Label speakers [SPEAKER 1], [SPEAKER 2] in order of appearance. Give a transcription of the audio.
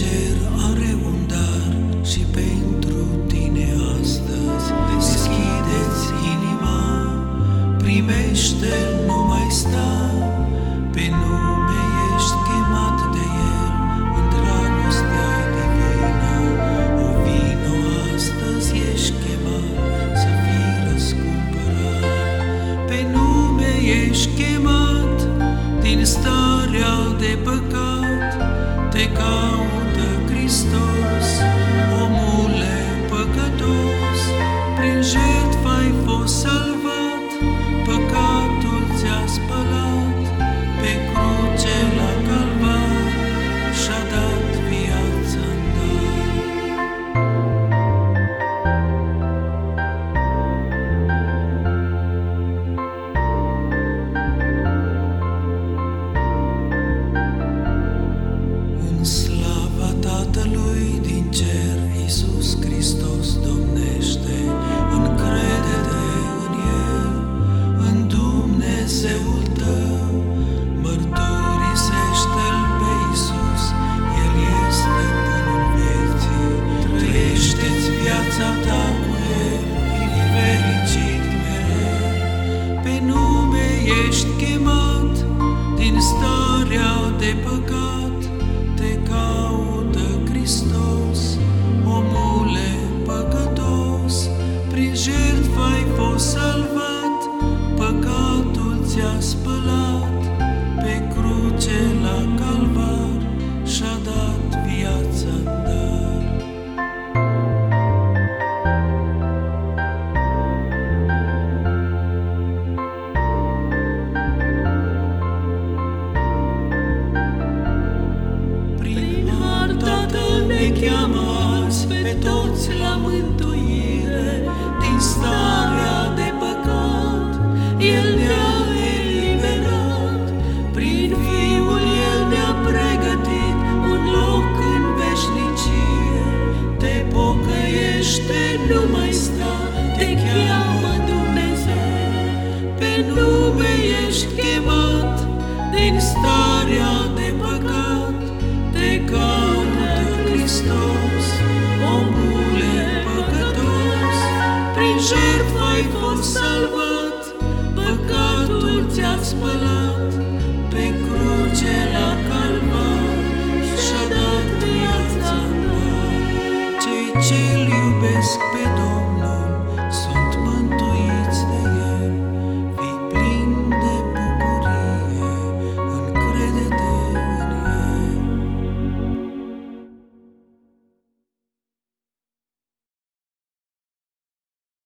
[SPEAKER 1] cer are un dar și pentru tine astăzi. Deschideți inima, primește, nu mai sta, pe nume ești chemat de el, în dragostea divină, o vino astăzi ești chemat să fii răscumpărat, pe nume ești chemat din starea de păcat, te caută cer, Iisus Hristos domnește, pe toți la mântuire din starea prin jertfa ai fost salvat, păcatul ți-a spălat, pe cruce la calvar și-a dat viața în dar. Cei ce-L iubesc